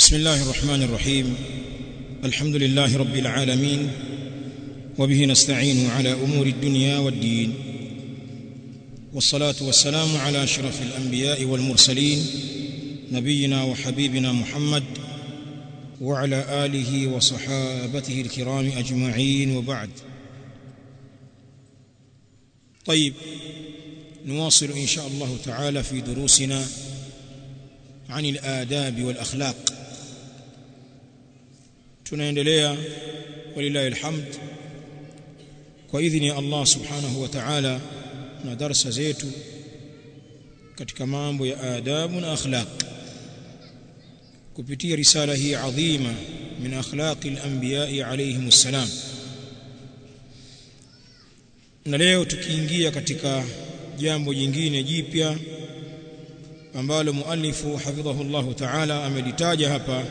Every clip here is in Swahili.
بسم الله الرحمن الرحيم. الحمد لله رب العالمين وبه نستعين على أمور الدنيا والدين. والصلاة والسلام على أشرف الأنبياء والمرسلين نبينا وحبيبنا محمد وعلى آله وصحابته الكرام أجمعين وبعد. طيب نواصل إن شاء الله تعالى في دروسنا عن الآداب والأخلاق. Tunaendelea. Walillahi alhamd. Kwa idhini ya Allah subhanahu wa ta'ala na darasa zetu katika mambo ya adabu na akhlaq. Kupitia risala hii adhima min akhlaqi al-anbiya alayhim assalam. Na leo tukiingia katika jambo jingine jipya ambalo muallifu hafidhahu Allah ta'ala amelitaja hapa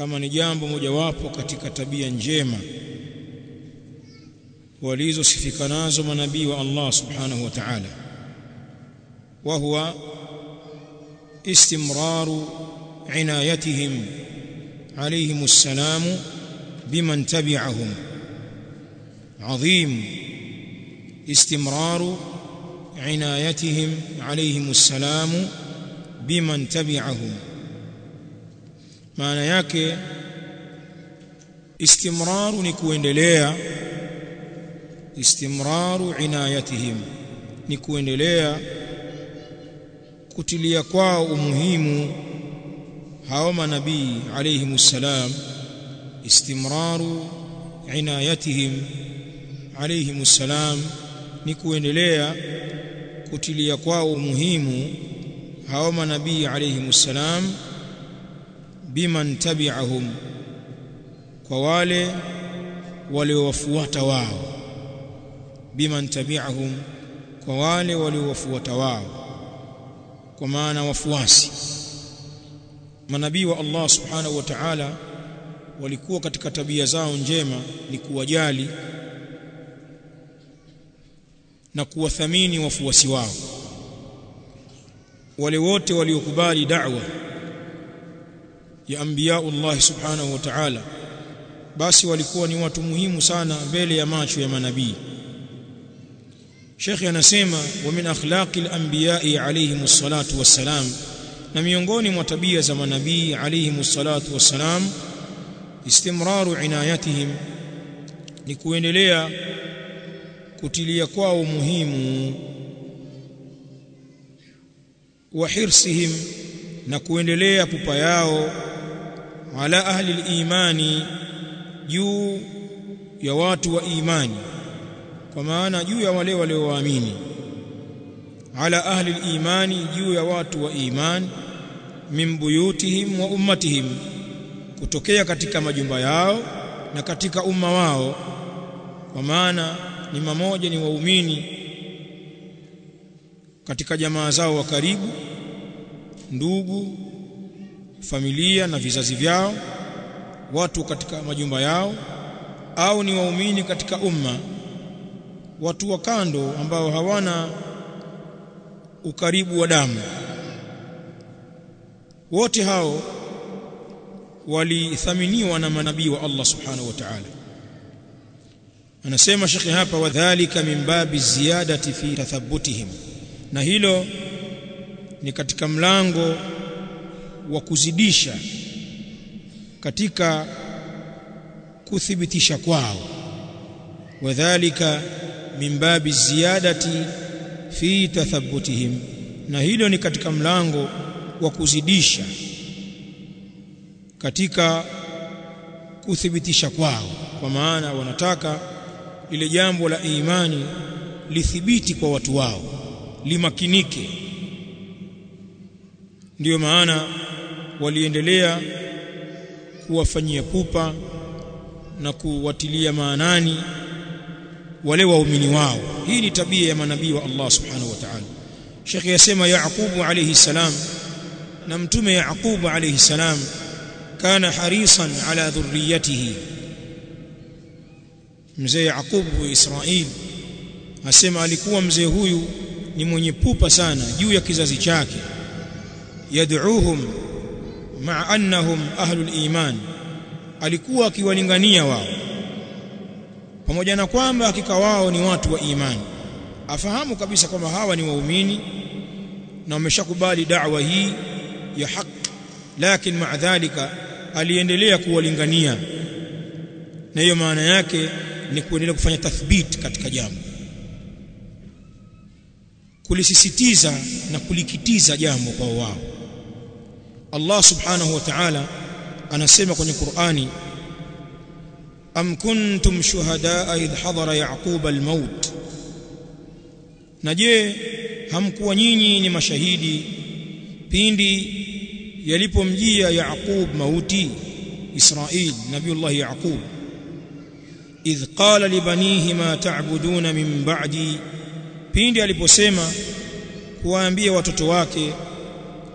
kama ni jambo mojawapo katika tabia njema walizosifika nazo manabii wa Allah subhanahu wa ta'ala wa huwa istimraru inayatihim alayhim assalam biman tabi'ahum عظيم استمرار عنايتهم عليهم السلام بمن تبعهم maana yake istimraru ni kuendelea istimraru inayatihim ni kuendelea kutilia kwao umuhimu hao manabii alayhimu salam istimraru inayatihim alayhimu salam ni kuendelea kutilia kwao umuhimu hao manabii alayhimu salam biman tabi'ahum kwa wale waliowafuata wao. Biman tabi'ahum kwa wale waliowafuata wao. Kwa maana wafuasi. Manabii wa Allah subhanahu wa ta'ala walikuwa katika tabia zao njema ni kuwajali na kuwathamini wafuasi wao. Wale wote waliokubali da'wa ya anbiyaullah subhanahu wa ta'ala basi walikuwa ni watu muhimu sana mbele ya macho ya manabii. Sheikh anasema wa min akhlaqil anbiya'i alayhim salatu wassalam na miongoni mwa tabia za manabii alayhimus salatu wassalam istimraru inayatihim ni kuendelea kutilia kwao muhimu wa hirsihim na kuendelea pupa yao ala ahli al-imani juu ya watu wa imani kwa maana juu ya wale walioamini ala ahli al-imani juu ya watu wa imani min buyutihim wa ummatihim kutokea katika majumba yao na katika umma wao kwa maana ni mamoja ni waumini katika jamaa zao wa karibu ndugu familia na vizazi vyao watu katika majumba yao au ni waumini katika umma watu wa kando ambao hawana ukaribu wa damu. Wote hao walithaminiwa na manabii wa Allah subhanahu wa ta'ala. Anasema shekhi hapa wadhālika min babi ziyadati fi tathabbutihim. Na hilo ni katika mlango wa kuzidisha katika kuthibitisha kwao. Wadhālika min babi ziyadati fi tathabbutihim. Na hilo ni katika mlango wa kuzidisha katika kuthibitisha kwao. Kwa maana wanataka lile jambo la imani lithibiti kwa watu wao limakinike. Ndiyo maana waliendelea kuwafanyia pupa na kuwatilia maanani wale waumini wao. Hii ni tabia ya manabii wa Allah subhanahu wa ta'ala. Sheikh yasema Yaqubu alayhi salam na mtume Yaqubu alayhi salam kana harisan ala dhurriyatihi. Mzee Yaqub wa Israil asema alikuwa mzee huyu ni mwenye pupa sana juu ya kizazi chake. Yad'uuhum maa annahum ahlul iman alikuwa akiwalingania wao pamoja na kwamba hakika wao ni watu wa imani afahamu kabisa kwamba hawa ni waumini na wameshakubali da'wa hii ya haq lakini maa dhalika aliendelea kuwalingania na hiyo maana yake ni kuendelea kufanya tathbit katika jambo kulisisitiza na kulikitiza jambo kwa wao Allah subhanahu wa ta'ala anasema kwenye Qur'ani am kuntum shuhadaa idh hadara yaqub al-maut? Na je hamkuwa nyinyi ni mashahidi pindi yalipomjia Yaqub mauti Israil Nabiullah Yaqub? Idh qala libanihi ma ta'buduna min ba'di pindi aliposema kuwaambia watoto wake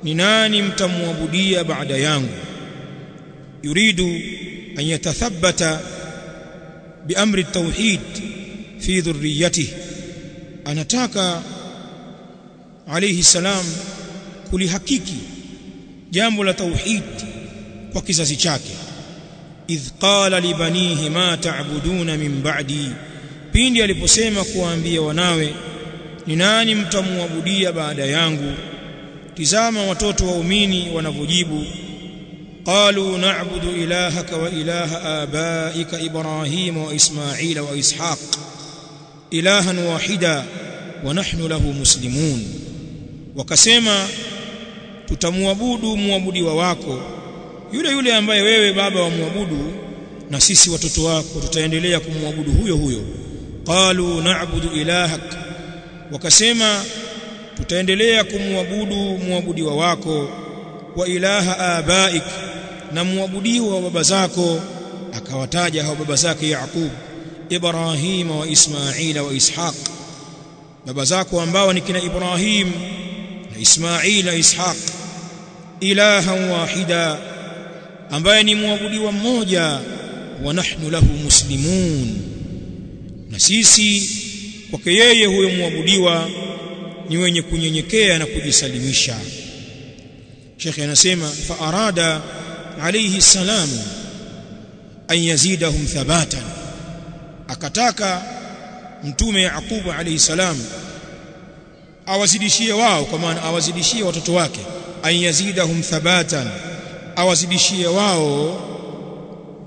ni nani mtamwabudia baada yangu? Yuridu an yatathabbata biamri at-tauhid fi dhurriyatihi. Anataka alayhi salam kulihakiki jambo la tauhid kwa kizazi chake. Idh qala libanihi ma ta'buduna min ba'di. Pindi aliposema kuwaambia wanawe ni nani mtamwabudia baada yangu tizama watoto waumini wanavyojibu ilaha abaika ibrahima wa ismaila wa ishaq ilahan wahida wa nahnu lahu muslimun. Wakasema tutamwabudu muabudiwa wako yule yule ambaye wewe baba wa muabudu na sisi watoto wako tutaendelea kumwabudu huyo huyo. Qalu na'budu ilahak wakasema tutaendelea kumwabudu muabudiwa wako wa ilaha abaik na muabudiwa wa baba zako akawataja hao baba zake Yaqub Ibrahim wa Ismaila wa Ishaq baba zako ambao ni kina Ibrahim na Ismaila Ishaq ilahan wahida ambaye ni muabudiwa mmoja wa nahnu lahu muslimun. Na sisi kwake yeye huyo muabudiwa ni wenye kunyenyekea na kujisalimisha. Sheikh anasema fa arada alayhi salam an yazidahum thabatan. Akataka mtume Yaqubu alayhi salam awazidishie wao kwa maana awazidishie watoto wake. An yazidahum thabatan awazidishie wao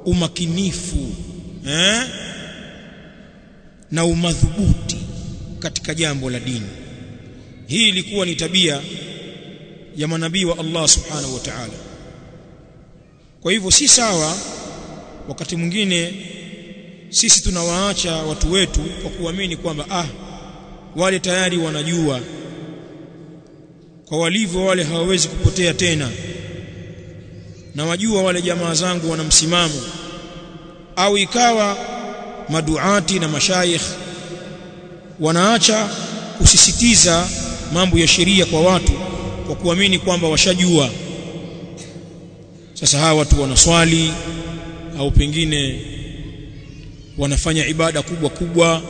umakinifu eh? na umadhubuti katika jambo la dini hii ilikuwa ni tabia ya manabii wa Allah subhanahu wa ta'ala. Kwa hivyo si sawa wakati mwingine sisi tunawaacha watu wetu kwa kuamini kwamba ah wale tayari wanajua. Kwa walivyo wale hawawezi kupotea tena. Na wajua wale jamaa zangu wana msimamo. Au ikawa maduati na mashaikh wanaacha kusisitiza mambo ya sheria kwa watu kwa kuamini kwamba washajua. Sasa hawa watu wanaswali au pengine wanafanya ibada kubwa kubwa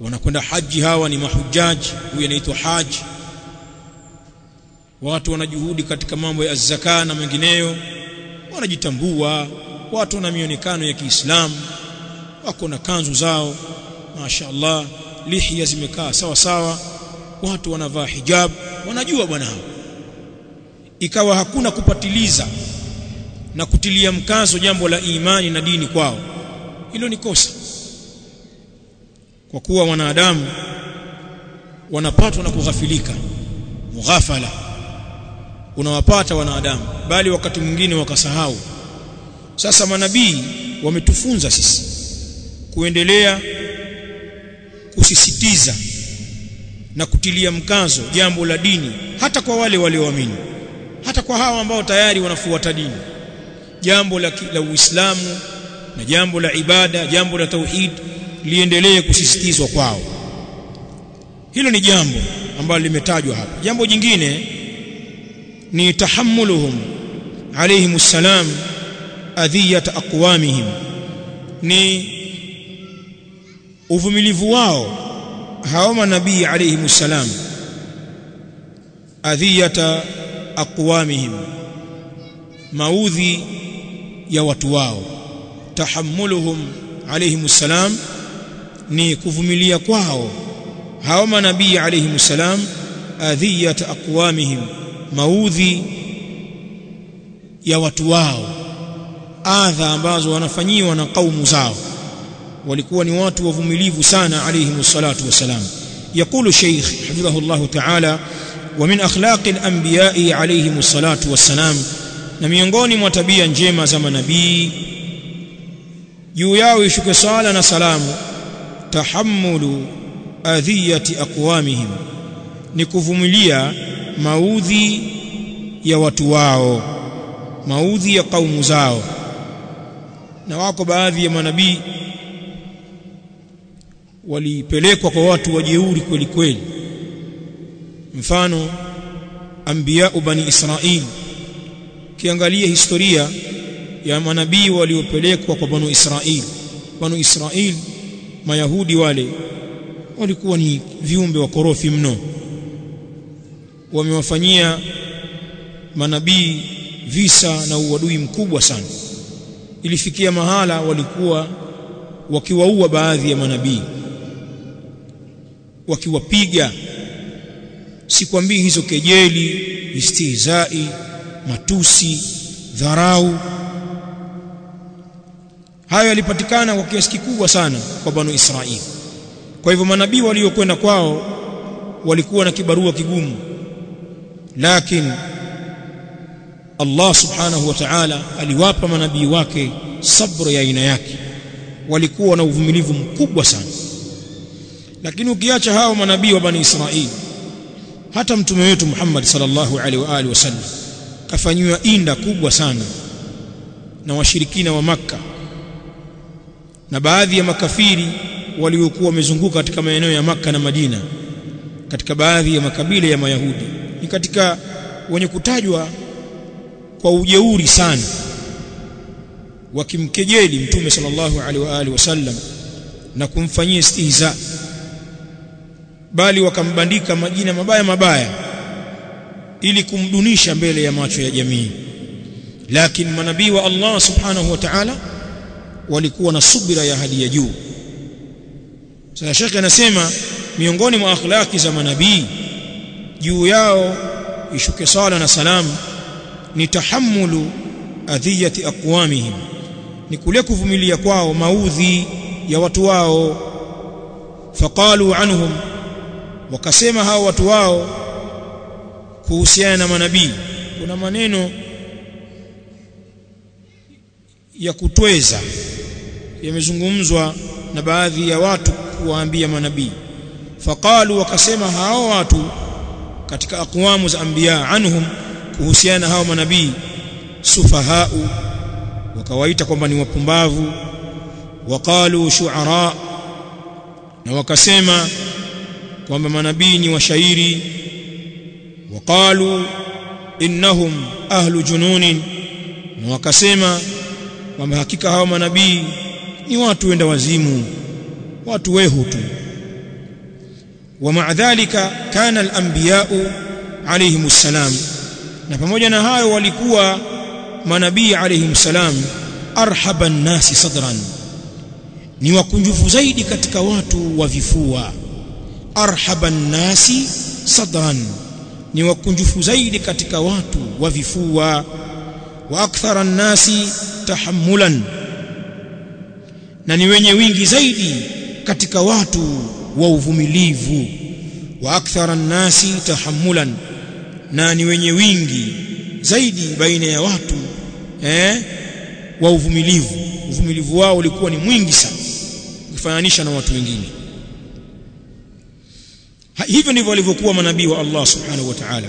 wanakwenda haji. Hawa ni mahujaji huyu anaitwa haji watu wanajuhudi katika mambo ya zaka na mengineyo wanajitambua. Watu na mionekano ya Kiislamu wako na kanzu zao. Mashaallah lihya zimekaa sawa sawa watu wanavaa hijab wanajua bwana. Ikawa hakuna kupatiliza na kutilia mkazo jambo la imani na dini kwao. Hilo ni kosa. Kwa kuwa wanadamu wanapatwa na kughafilika mughafala unawapata wanadamu bali wakati mwingine wakasahau. Sasa manabii wametufunza sisi kuendelea kusisitiza na kutilia mkazo jambo la dini hata kwa wale walioamini hata kwa hawa ambao tayari wanafuata dini. Jambo la, la Uislamu na jambo la ibada jambo la tauhid liendelee kusisitizwa kwao. Hilo ni jambo ambalo limetajwa hapa. Jambo jingine ni tahammuluhum alayhim salam adhiyat aqwamihim. Ni uvumilivu wao hao manabii alayhim salam adhiyata aqwamihim maudhi ya watu wao. Tahammuluhum alayhimus salam ni kuvumilia kwao. Hao manabii alayhimus salam adhiyat aqwamihim maudhi ya watu wao adha ambazo wanafanyiwa na kaumu zao walikuwa ni watu wavumilivu sana alayhimus salatu wasalam يقول الشيخ حفظه الله تعالى ومن أخلاق الأنبياء عليهم الصلاة والسلام na miongoni mwa tabia njema za manabii juu yao ishuke sala na salamu tahammulu adhiyati aqwamihim ni kuvumilia maudhi ya watu wao maudhi ya kaumu zao na wako baadhi ya manabii walipelekwa kwa watu wajeuri kweli kweli. Mfano anbiya bani israil. Kiangalia historia ya manabii waliopelekwa kwa banu israil. Banu israil mayahudi wale walikuwa ni viumbe wakorofi mno. Wamewafanyia manabii visa na uadui mkubwa sana. Ilifikia mahala walikuwa wakiwaua baadhi ya manabii wakiwapiga. Sikwambii hizo kejeli istihzai matusi dharau. Hayo yalipatikana kwa kiasi kikubwa sana kwa banu Israili. Kwa hivyo manabii waliokwenda kwao walikuwa na kibarua kigumu. Lakini Allah subhanahu wa ta'ala aliwapa manabii wake sabra ya aina yake. Walikuwa na uvumilivu mkubwa sana lakini ukiacha hao manabii wa bani Israili hata mtume wetu Muhammad sallallahu alaihi wa alihi wasallam kafanyiwa inda kubwa sana na washirikina wa Makka na baadhi ya makafiri waliokuwa wamezunguka katika maeneo ya Makka na Madina katika baadhi ya makabila ya Mayahudi. Ni katika wenye kutajwa kwa ujeuri sana wakimkejeli mtume sallallahu alaihi wa alihi wasallam na kumfanyia istihza bali wakambandika majina mabaya mabaya ili kumdunisha mbele ya macho ya jamii. Lakini manabii wa Allah subhanahu wa ta'ala walikuwa na subira ya hali ya juu. Sasa shekhe anasema miongoni mwa akhlaki za manabii juu yao ishuke sala na salamu ni tahammulu adhiyati aqwamihim ni kule kuvumilia kwao maudhi ya watu wao. Faqalu anhum wakasema hao watu wao kuhusiana na manabii. Kuna maneno ya kutweza yamezungumzwa na baadhi ya watu kuwaambia manabii. Faqalu wakasema hao watu katika aqwamu za anbiya anhum kuhusiana na hao manabii sufahau. Wakawaita kwamba ni wapumbavu. Waqalu shu'ara na wakasema kwamba manabii ni washairi waqalu innahum ahlu jununin na wakasema kwamba hakika hao manabii ni watu wenda wazimu watu wehu tu ومع ذلك كان الانبياء عليهم السلام na pamoja na hayo walikuwa manabii alayhim salam arhaban nasi sadran ni wakunjufu zaidi katika watu wa vifua arhaban nnasi sadran. Ni wakunjufu zaidi katika watu wa vifua wa akthara nasi tahammulan. Na ni wenye wingi zaidi katika watu wa uvumilivu wa akthara nnasi tahammulan. Na ni wenye wingi zaidi baina ya watu eh wa uvumilivu. Uvumilivu wao ulikuwa ni mwingi sana ukifananisha na watu wengine hivyo ndivyo walivyokuwa manabii wa Allah subhanahu wa ta'ala.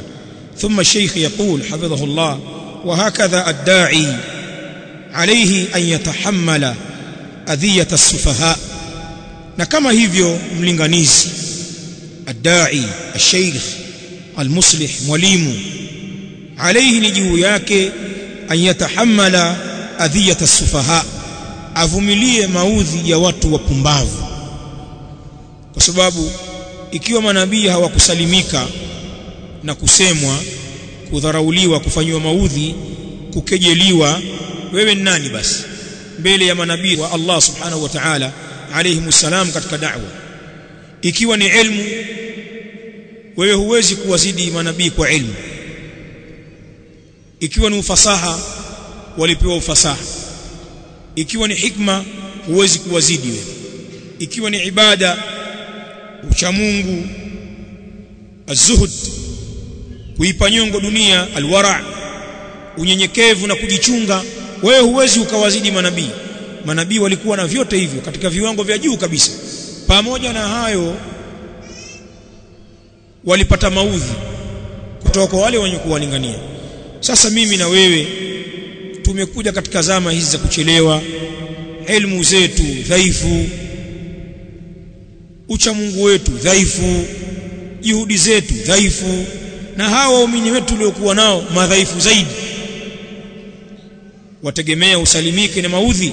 Thumma sheikh yaqul hafidhahu Allah wa hakadha adda'i alayhi an yatahammala adhiyat as-sufaha. Na kama hivyo mlinganizi adda'i ash-sheikh al-muslih mwalimu alayhi ni juu yake an yatahammala adhiyat as-sufaha. Avumilie maudhi ya watu wapumbavu. Kwa sababu ikiwa manabii hawakusalimika na kusemwa kudharauliwa kufanywa maudhi kukejeliwa wewe ni nani basi? Mbele ya manabii wa Allah subhanahu wa ta'ala alayhimussalam katika da'wa. Ikiwa ni ilmu wewe huwezi kuwazidi manabii kwa ilmu. Ikiwa ni ufasaha walipewa ufasaha. Ikiwa ni hikma huwezi kuwazidi wewe. Ikiwa ni ibada ucha Mungu azuhud kuipa nyongo dunia alwara unyenyekevu na kujichunga. Wewe huwezi ukawazidi manabii. Manabii walikuwa na vyote hivyo katika viwango vya juu kabisa. Pamoja na hayo walipata maudhi kutoka kwa wale wenye kuwalingania. Sasa mimi na wewe tumekuja katika zama hizi za kuchelewa. Elimu zetu dhaifu ucha Mungu wetu dhaifu juhudi zetu dhaifu na hawa waumini wetu tuliokuwa nao madhaifu zaidi. Wategemea usalimike na maudhi.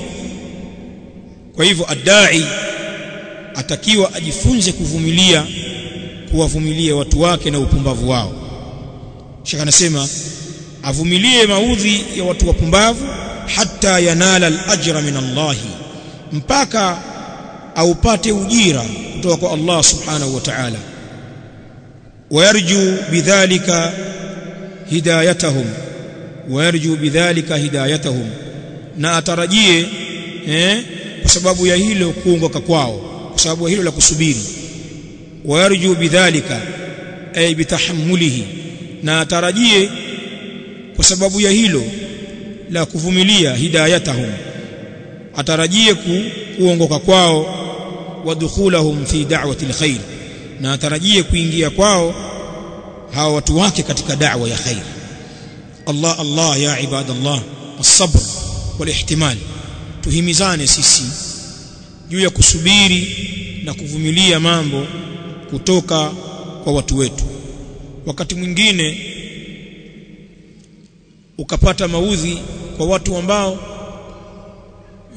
Kwa hivyo adai atakiwa ajifunze kuvumilia kuwavumilia watu wake na upumbavu wao. Shaka anasema avumilie maudhi ya watu wapumbavu hata yanala al-ajra min allahi. Mpaka aupate ujira kutoka kwa Allah subhanahu wa ta'ala ويرجو بذلك هدايتهم ويرجو بذلك هدايتهم na atarajie eh kwa sababu ya hilo kuongoka kwao kwa sababu ya hilo la kusubiri wayarju bidhalika ay bitahammulihi na atarajie kwa sababu ya hilo la kuvumilia hidayatahum atarajie ku, kuongoka kwao wadkhulahum fi da'wati alkhair na atarajie kuingia kwao hawa watu wake katika da'wa ya khair Allah Allah ya ibadallah as-sabr wal-ihtimal tuhimizane sisi juu ya kusubiri na kuvumilia mambo kutoka kwa watu wetu. Wakati mwingine ukapata maudhi kwa watu ambao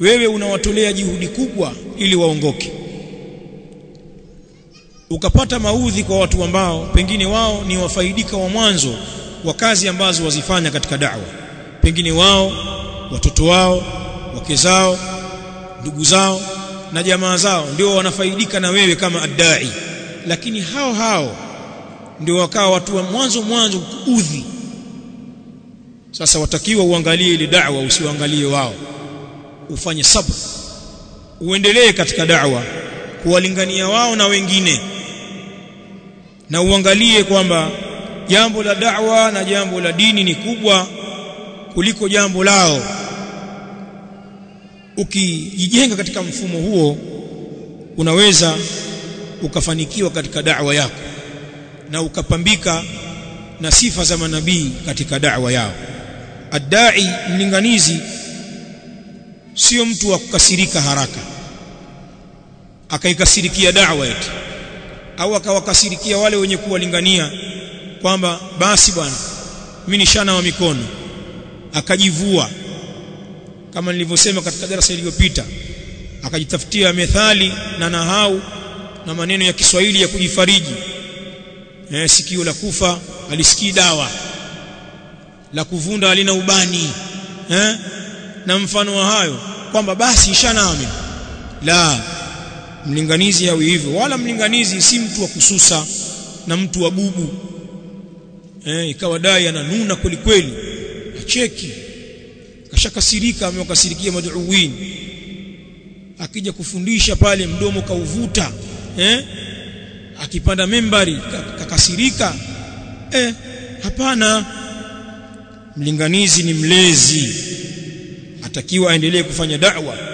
wewe unawatolea juhudi kubwa ili waongoke ukapata maudhi kwa watu ambao pengine wao ni wafaidika wa mwanzo wa kazi ambazo wazifanya katika da'wa. Pengine wao watoto wao wake zao ndugu zao na jamaa zao ndio wanafaidika na wewe kama adai lakini hao hao ndio wakawa watu wa mwanzo mwanzo kuudhi sasa watakiwa uangalie ile da'wa usiangalie wao. Ufanye sabr. Uendelee katika da'wa kuwalingania wao na wengine na uangalie kwamba jambo la da'wa na jambo la dini ni kubwa kuliko jambo lao. Ukijijenga katika mfumo huo unaweza ukafanikiwa katika da'wa yako na ukapambika na sifa za manabii katika da'wa yao. Adai mlinganizi sio mtu wa kukasirika haraka akaikasirikia da'wa eti au akawakasirikia wale wenye kuwalingania kwamba basi bwana mimi nishana wa mikono. Akajivua. Kama nilivyosema katika darasa iliyopita akajitafutia methali na nahau na maneno ya Kiswahili ya kujifariji. Eh, sikio la kufa alisikii dawa la kuvunda alina ubani. Eh? na mfano wa hayo kwamba basi ishanami la mlinganizi awe hivyo. Wala mlinganizi si mtu wa kususa na mtu wa bubu. Eh, ikawa dai ananuna kweli kweli. Acheki. Kashakasirika amewakasirikia maduuin akija kufundisha pale mdomo kauvuta. Eh akipanda membari kakasirika. Eh hapana. Mlinganizi ni mlezi. Atakiwa aendelee kufanya da'wa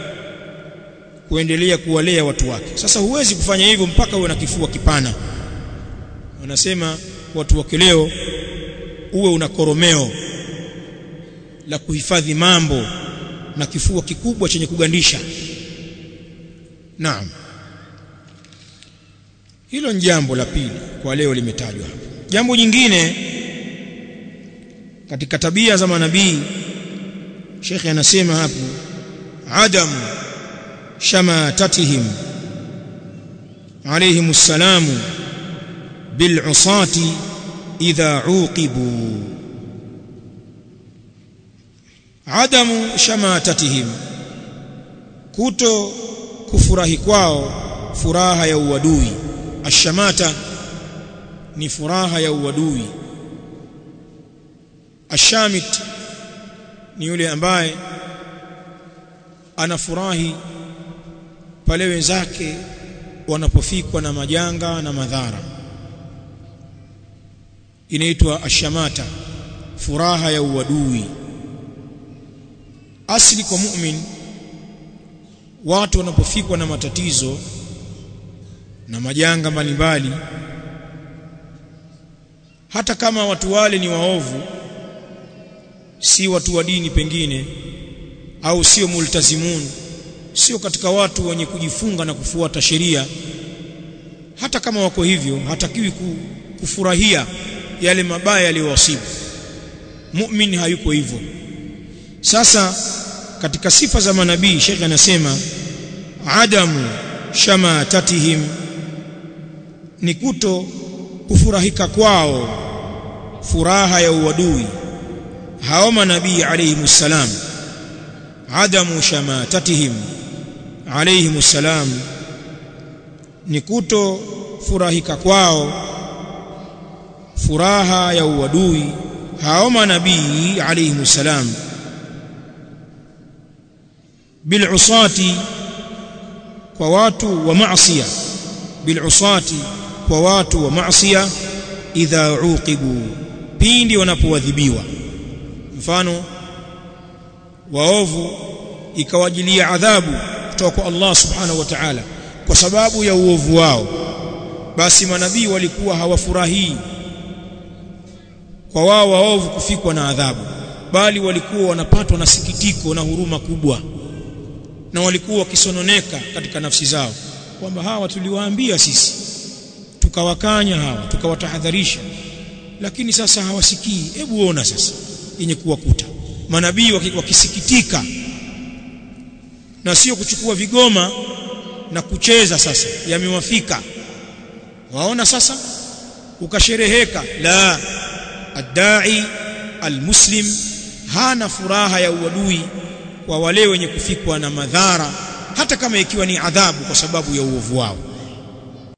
kuendelea kuwalea watu wake. Sasa huwezi kufanya hivyo mpaka uwe na kifua kipana. Wanasema watu wake leo uwe una koromeo la kuhifadhi mambo na kifua kikubwa chenye kugandisha. Naam. Hilo ni jambo la pili kwa leo limetajwa hapo jambo jingine katika tabia za manabii shekhe anasema hapo adam shamatatihim alayhim assalamu bil'usati idha uqibu adamu shamatatihim kuto kufurahi kwao furaha ya uadui. Ashamata ni furaha ya uadui. Ashamit ni yule ambaye anafurahi pale wenzake wanapofikwa na majanga na madhara. Inaitwa ashamata furaha ya uadui. Asili kwa mu'min watu wanapofikwa na matatizo na majanga mbalimbali hata kama watu wale ni waovu si watu wa dini pengine au sio multazimun sio katika watu wenye kujifunga na kufuata sheria. Hata kama wako hivyo hatakiwi kufurahia yale mabaya yaliyowasibu. Muumini hayuko hivyo. Sasa katika sifa za manabii Sheikh anasema adamu shamatatihim ni kuto kufurahika kwao furaha ya uadui. Hao manabii alayhi salam adamu shamatatihim alayhim salam ni kuto furahika kwao furaha ya uadui hao manabii alayhim salam bil'usati kwa watu wa maasiya bil'usati kwa watu wa maasiya idha uqibu pindi wanapoadhibiwa. Mfano waovu ikawajilia adhabu kutoka kwa Allah subhanahu wa ta'ala kwa sababu ya uovu wao. Basi manabii walikuwa hawafurahii kwa wao waovu kufikwa na adhabu bali walikuwa wanapatwa na sikitiko na huruma kubwa na walikuwa wakisononeka katika nafsi zao kwamba hawa tuliwaambia sisi tukawakanya hawa tukawatahadharisha lakini sasa hawasikii. Hebu ona sasa yenye kuwakuta manabii wakisikitika. Na sio kuchukua vigoma na kucheza sasa yamewafika. Waona sasa? Ukashereheka. La adai almuslim hana furaha ya uadui kwa wale wenye kufikwa na madhara hata kama ikiwa ni adhabu kwa sababu ya uovu wao